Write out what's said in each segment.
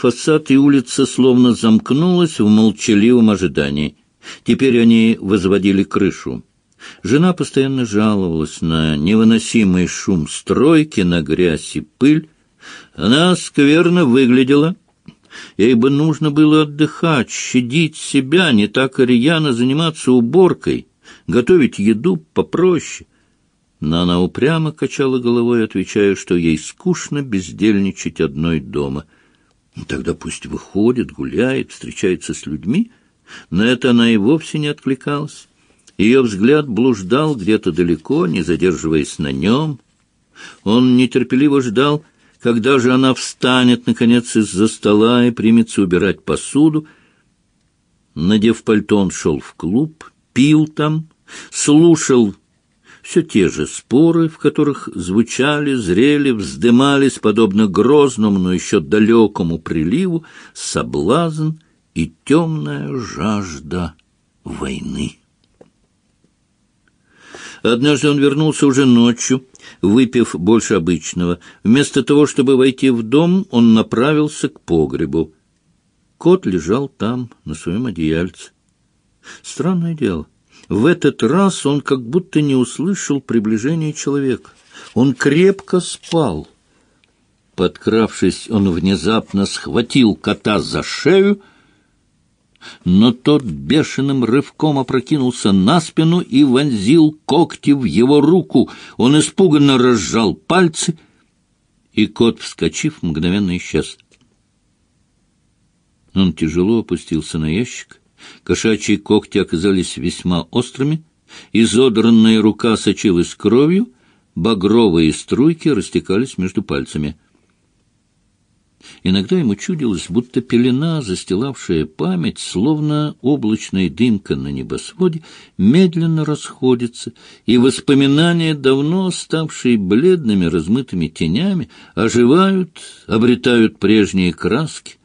фасад, и улица словно замкнулась в молчаливом ожидании. Теперь они возводили крышу. Жена постоянно жаловалась на невыносимый шум стройки, на грязь и пыль. Она скверно выглядела. Ей бы нужно было отдыхать, щадить себя, не так рьяно заниматься уборкой, готовить еду попроще. Но она упрямо качала головой, отвечая, что ей скучно бездельничать одной дома. Ну, тогда пусть выходит, гуляет, встречается с людьми. На это она и вовсе не откликалась. Ее взгляд блуждал где-то далеко, не задерживаясь на нем. Он нетерпеливо ждал, когда же она встанет, наконец, из-за стола и примется убирать посуду. Надев пальто, он шел в клуб, пил там, слушал все те же споры, в которых звучали, зрели, вздымались, подобно грозному, но еще далекому приливу, соблазн и темная жажда войны. Однажды он вернулся уже ночью, выпив больше обычного. Вместо того, чтобы войти в дом, он направился к погребу. Кот лежал там, на своем одеяльце. Странное дело. В этот раз он как будто не услышал приближения человека. Он крепко спал. Подкравшись, он внезапно схватил кота за шею, но тот бешеным рывком опрокинулся на спину и вонзил когти в его руку. Он испуганно разжал пальцы, и кот, вскочив, мгновенно исчез. Он тяжело опустился на ящик, Кошачьи когти оказались весьма острыми, изодранная рука сочилась кровью, багровые струйки растекались между пальцами. Иногда ему чудилось, будто пелена, застилавшая память, словно облачная дымка на небосводе, медленно расходится, и воспоминания, давно ставшие бледными размытыми тенями, оживают, обретают прежние краски,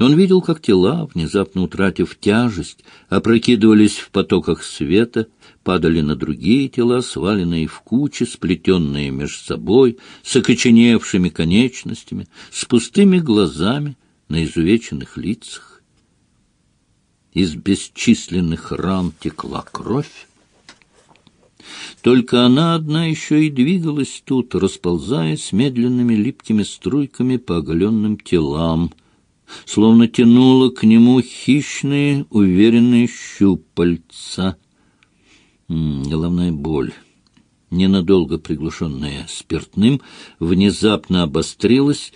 он видел, как тела, внезапно утратив тяжесть, опрокидывались в потоках света, падали на другие тела, сваленные в кучи, сплетенные между собой, с окоченевшими конечностями, с пустыми глазами на изувеченных лицах. Из бесчисленных ран текла кровь. Только она одна еще и двигалась тут, расползаясь медленными липкими струйками по оголенным телам, словно тянуло к нему хищные, уверенные щупальца. головная боль, ненадолго приглушенная спиртным, внезапно обострилась,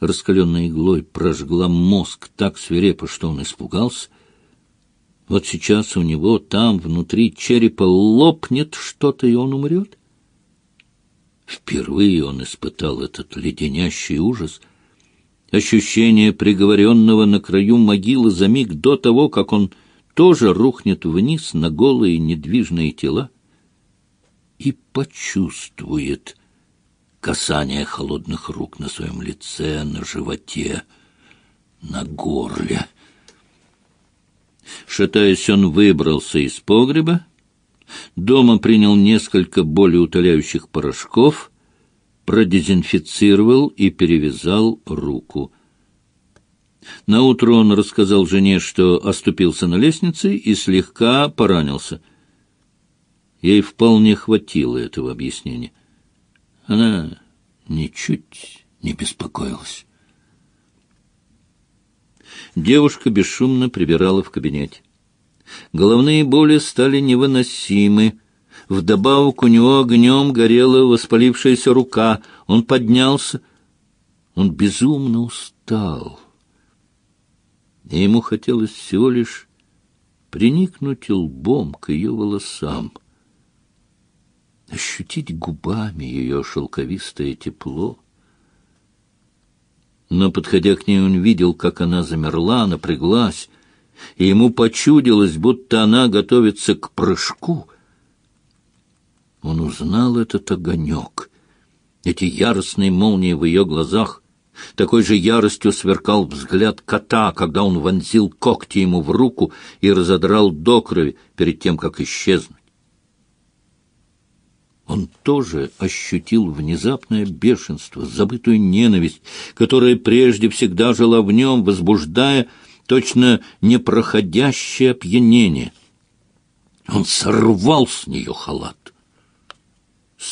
раскаленной иглой прожгла мозг так свирепо, что он испугался. Вот сейчас у него там, внутри черепа, лопнет что-то, и он умрет. Впервые он испытал этот леденящий ужас — ощущение приговоренного на краю могилы за миг до того, как он тоже рухнет вниз на голые недвижные тела и почувствует касание холодных рук на своем лице, на животе, на горле. Шатаясь, он выбрался из погреба, дома принял несколько болеутоляющих порошков — продезинфицировал и перевязал руку. Наутро он рассказал жене, что оступился на лестнице и слегка поранился. Ей вполне хватило этого объяснения. Она ничуть не беспокоилась. Девушка бесшумно прибирала в кабинете. Головные боли стали невыносимы, Вдобавок у него огнем горела воспалившаяся рука. Он поднялся. Он безумно устал. И ему хотелось всего лишь приникнуть лбом к ее волосам, ощутить губами ее шелковистое тепло. Но, подходя к ней, он видел, как она замерла, напряглась, и ему почудилось, будто она готовится к прыжку — он узнал этот огонек, эти яростные молнии в ее глазах. Такой же яростью сверкал взгляд кота, когда он вонзил когти ему в руку и разодрал до крови перед тем, как исчезнуть. Он тоже ощутил внезапное бешенство, забытую ненависть, которая прежде всегда жила в нем, возбуждая точно непроходящее опьянение. Он сорвал с нее халат.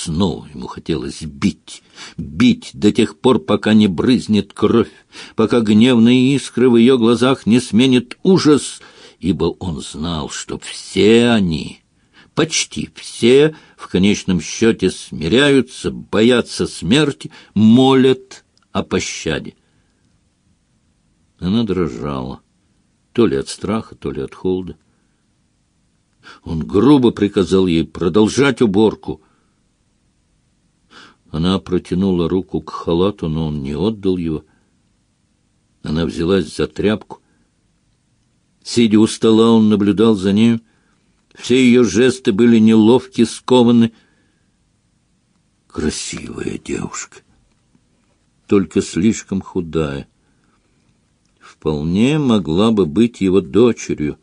Снова ему хотелось бить, бить до тех пор, пока не брызнет кровь, пока гневные искры в ее глазах не сменит ужас, ибо он знал, что все они почти все в конечном счете смиряются, боятся смерти, молят о пощаде. Она дрожала, то ли от страха, то ли от холода. Он грубо приказал ей продолжать уборку. Она протянула руку к халату, но он не отдал его. Она взялась за тряпку. Сидя у стола, он наблюдал за нею. Все ее жесты были неловки, скованы. Красивая девушка, только слишком худая. Вполне могла бы быть его дочерью.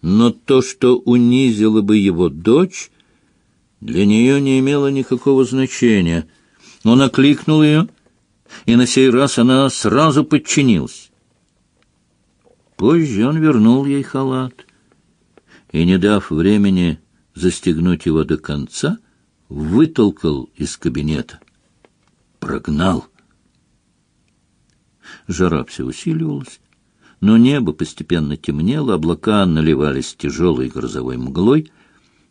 Но то, что унизило бы его дочь, для нее не имело никакого значения. Он окликнул ее, и на сей раз она сразу подчинилась. Позже он вернул ей халат и, не дав времени застегнуть его до конца, вытолкал из кабинета. Прогнал. Жара все усиливалась, но небо постепенно темнело, облака наливались тяжелой грозовой мглой.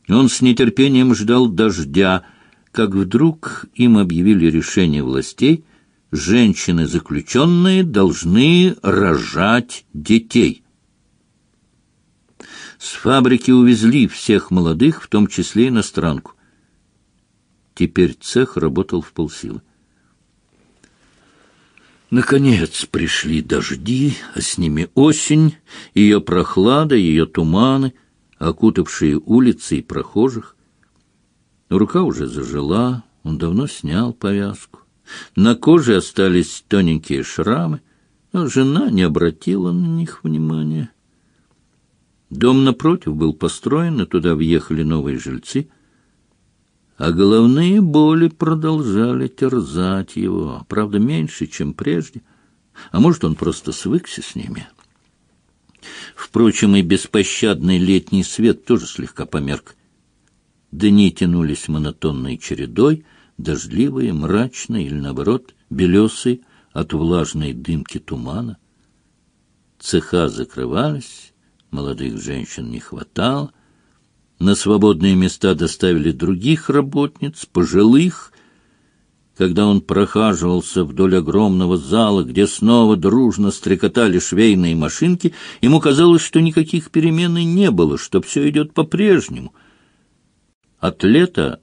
Он с нетерпением ждал дождя, как вдруг им объявили решение властей — женщины-заключенные должны рожать детей. С фабрики увезли всех молодых, в том числе иностранку. Теперь цех работал в полсилы. Наконец пришли дожди, а с ними осень, ее прохлада, ее туманы, окутавшие улицы и прохожих. Рука уже зажила, он давно снял повязку. На коже остались тоненькие шрамы, но жена не обратила на них внимания. Дом напротив был построен, и туда въехали новые жильцы, а головные боли продолжали терзать его, правда, меньше, чем прежде, а может, он просто свыкся с ними. Впрочем, и беспощадный летний свет тоже слегка померк. Дни тянулись монотонной чередой, дождливые, мрачные или, наоборот, белесые от влажной дымки тумана. Цеха закрывались, молодых женщин не хватало. На свободные места доставили других работниц, пожилых. Когда он прохаживался вдоль огромного зала, где снова дружно стрекотали швейные машинки, ему казалось, что никаких перемен и не было, что все идет по-прежнему. От лета